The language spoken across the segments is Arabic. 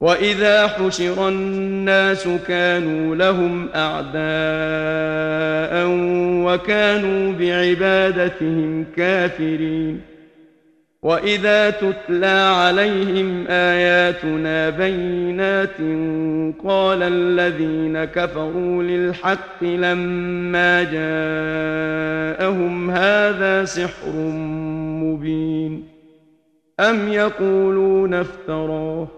واذا حشر الناس كانوا لهم اعداء وكانوا بعبادتهم كافرين واذا تتلى عليهم اياتنا بينات قال الذين كفروا للحق لما جاءهم هذا سحر مبين ام يقولون افتراه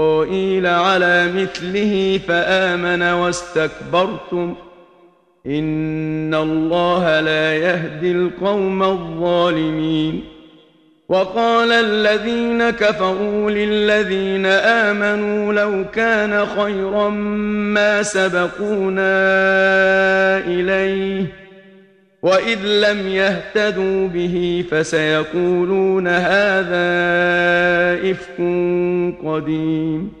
إسرائيل على مثله فآمن واستكبرتم. إن الله لا يهدي القوم الظالمين. وقال الذين كفروا للذين آمنوا لو كان خيرا ما سبقونا إليه. وإذ لم يهتدوا به فسيقولون هذا إفك قديم.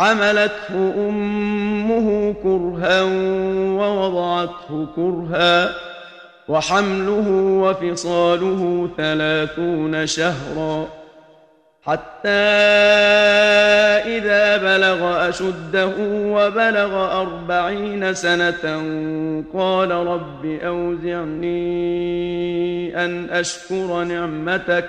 حملته أمه كرها ووضعته كرها وحمله وفصاله ثلاثون شهرا حتى إذا بلغ أشده وبلغ أربعين سنة قال رب أوزعني أن أشكر نعمتك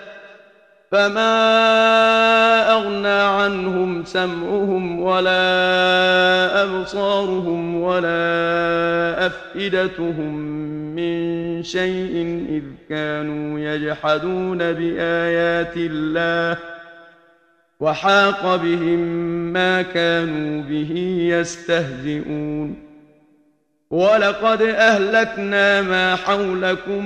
فما اغنى عنهم سمعهم ولا ابصارهم ولا افئدتهم من شيء اذ كانوا يجحدون بايات الله وحاق بهم ما كانوا به يستهزئون ولقد اهلكنا ما حولكم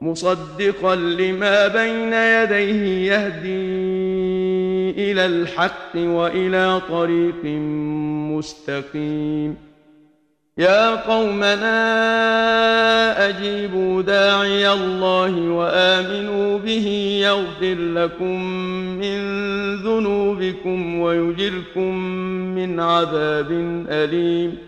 مصدقا لما بين يديه يهدي إلى الحق وإلى طريق مستقيم. يا قومنا أجيبوا داعي الله وآمنوا به يغفر لكم من ذنوبكم ويجركم من عذاب أليم.